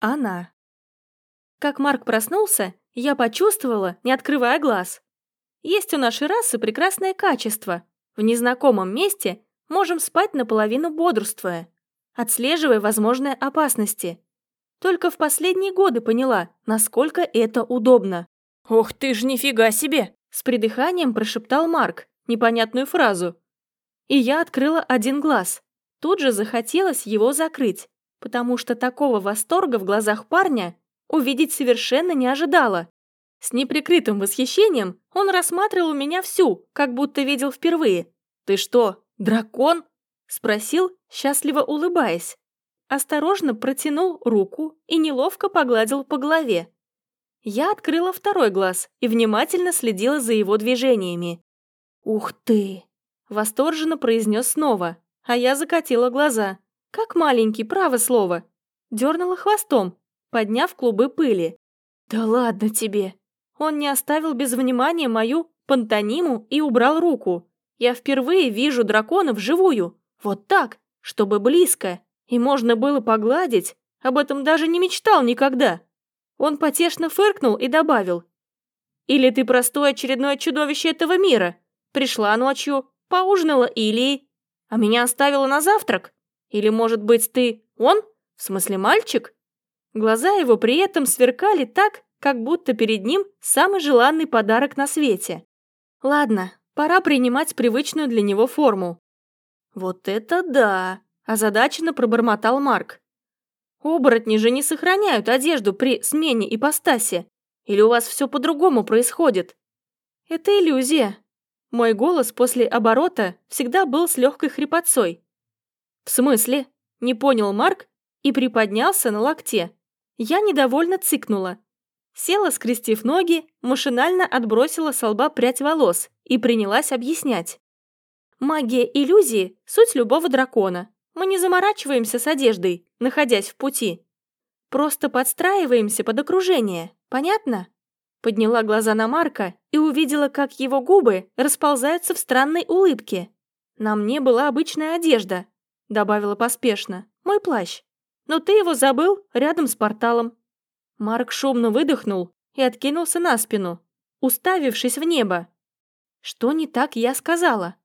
Она. Как Марк проснулся, я почувствовала, не открывая глаз. Есть у нашей расы прекрасное качество. В незнакомом месте можем спать наполовину бодрствуя, отслеживая возможные опасности. Только в последние годы поняла, насколько это удобно. «Ох ты ж нифига себе!» С придыханием прошептал Марк непонятную фразу. И я открыла один глаз. Тут же захотелось его закрыть, потому что такого восторга в глазах парня увидеть совершенно не ожидала. С неприкрытым восхищением он рассматривал меня всю, как будто видел впервые. «Ты что, дракон?» – спросил, счастливо улыбаясь. Осторожно протянул руку и неловко погладил по голове. Я открыла второй глаз и внимательно следила за его движениями. «Ух ты!» – восторженно произнес снова, а я закатила глаза. Как маленький, право слово. Дернула хвостом, подняв клубы пыли. «Да ладно тебе!» Он не оставил без внимания мою пантониму и убрал руку. Я впервые вижу дракона вживую. Вот так, чтобы близко. И можно было погладить. Об этом даже не мечтал никогда. Он потешно фыркнул и добавил. «Или ты простое очередное чудовище этого мира? Пришла ночью, поужинала Илией, а меня оставила на завтрак? Или, может быть, ты он? В смысле, мальчик?» Глаза его при этом сверкали так, как будто перед ним самый желанный подарок на свете. Ладно, пора принимать привычную для него форму. «Вот это да!» – озадаченно пробормотал Марк. «Оборотни же не сохраняют одежду при смене ипостаси. Или у вас все по-другому происходит?» «Это иллюзия». Мой голос после оборота всегда был с легкой хрипотцой. «В смысле?» – не понял Марк и приподнялся на локте. Я недовольно цикнула. Села, скрестив ноги, машинально отбросила с лба прядь волос и принялась объяснять. Магия иллюзии – суть любого дракона. Мы не заморачиваемся с одеждой, находясь в пути. Просто подстраиваемся под окружение, понятно? Подняла глаза на Марка и увидела, как его губы расползаются в странной улыбке. «На мне была обычная одежда», — добавила поспешно. «Мой плащ. Но ты его забыл рядом с порталом. Марк шумно выдохнул и откинулся на спину, уставившись в небо. Что не так я сказала?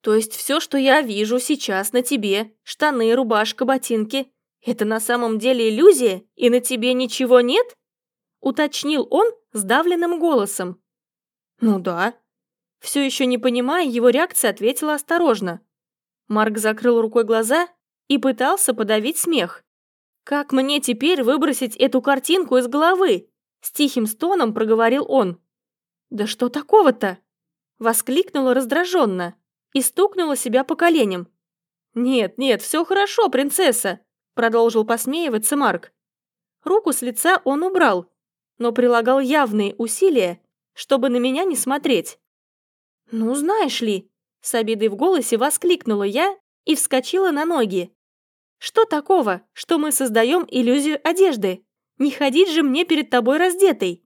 То есть все, что я вижу сейчас на тебе, штаны, рубашка, ботинки, это на самом деле иллюзия, и на тебе ничего нет? Уточнил он сдавленным голосом. Ну да. Все еще не понимая его реакции, ответила осторожно. Марк закрыл рукой глаза и пытался подавить смех. «Как мне теперь выбросить эту картинку из головы?» С тихим стоном проговорил он. «Да что такого-то?» Воскликнула раздраженно и стукнула себя по коленям. «Нет, нет, все хорошо, принцесса!» Продолжил посмеиваться Марк. Руку с лица он убрал, но прилагал явные усилия, чтобы на меня не смотреть. «Ну, знаешь ли!» С обидой в голосе воскликнула я и вскочила на ноги. Что такого, что мы создаем иллюзию одежды? Не ходить же мне перед тобой раздетой!»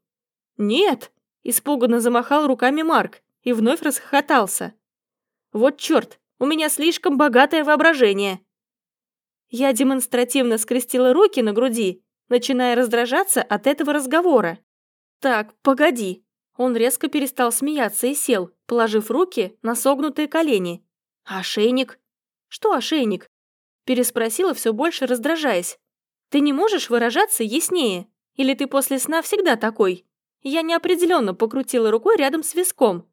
«Нет!» – испуганно замахал руками Марк и вновь расхохотался. «Вот черт, у меня слишком богатое воображение!» Я демонстративно скрестила руки на груди, начиная раздражаться от этого разговора. «Так, погоди!» Он резко перестал смеяться и сел, положив руки на согнутые колени. «Ошейник?» «Что ошейник?» Переспросила все больше, раздражаясь. «Ты не можешь выражаться яснее? Или ты после сна всегда такой?» Я неопределенно покрутила рукой рядом с виском.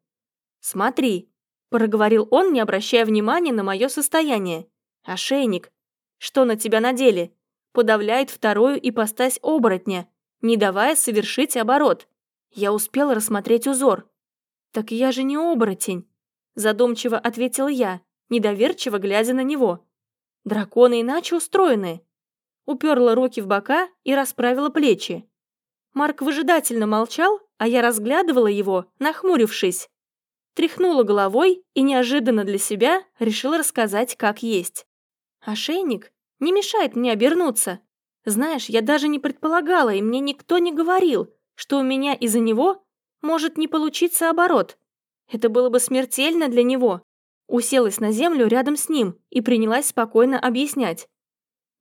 «Смотри», — проговорил он, не обращая внимания на мое состояние. «Ошейник. Что на тебя надели?» Подавляет вторую ипостась оборотня, не давая совершить оборот. Я успела рассмотреть узор. «Так я же не оборотень», — задумчиво ответил я, недоверчиво глядя на него. Драконы иначе устроены. Уперла руки в бока и расправила плечи. Марк выжидательно молчал, а я разглядывала его, нахмурившись. Тряхнула головой и неожиданно для себя решила рассказать, как есть. Ошейник не мешает мне обернуться. Знаешь, я даже не предполагала, и мне никто не говорил, что у меня из-за него может не получиться оборот. Это было бы смертельно для него. Уселась на землю рядом с ним и принялась спокойно объяснять.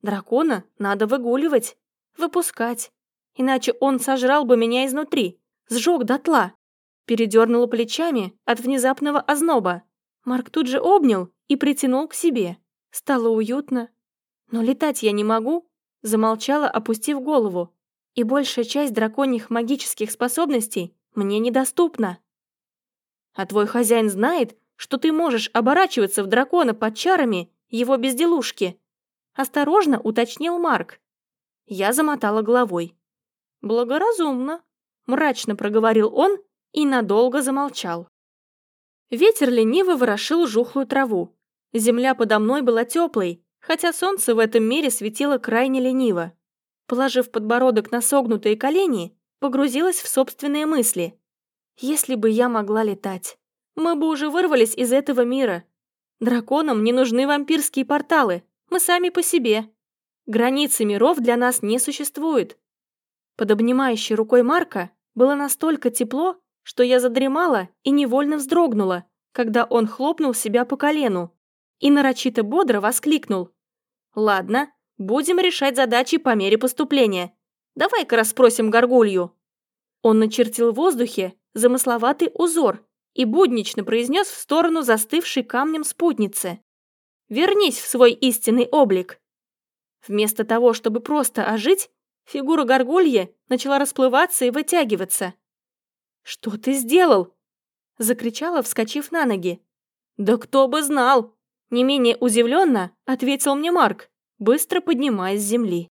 «Дракона надо выгуливать. выпускать. Иначе он сожрал бы меня изнутри, сжег дотла. Передернула плечами от внезапного озноба. Марк тут же обнял и притянул к себе. Стало уютно. Но летать я не могу, замолчала, опустив голову. И большая часть драконьих магических способностей мне недоступна. А твой хозяин знает, что ты можешь оборачиваться в дракона под чарами его безделушки. Осторожно уточнил Марк. Я замотала головой. Благоразумно, мрачно проговорил он и надолго замолчал. Ветер лениво ворошил жухлую траву. Земля подо мной была теплой, хотя солнце в этом мире светило крайне лениво. Положив подбородок на согнутые колени, погрузилась в собственные мысли. Если бы я могла летать, мы бы уже вырвались из этого мира. Драконам не нужны вампирские порталы, мы сами по себе. Границы миров для нас не существует. Под обнимающей рукой Марка было настолько тепло, что я задремала и невольно вздрогнула, когда он хлопнул себя по колену и нарочито бодро воскликнул. «Ладно, будем решать задачи по мере поступления. Давай-ка расспросим горгулью». Он начертил в воздухе замысловатый узор и буднично произнес в сторону застывшей камнем спутницы. «Вернись в свой истинный облик». Вместо того, чтобы просто ожить, фигура горгульи начала расплываться и вытягиваться. «Что ты сделал?» — закричала, вскочив на ноги. «Да кто бы знал!» — не менее удивленно ответил мне Марк, быстро поднимаясь с земли.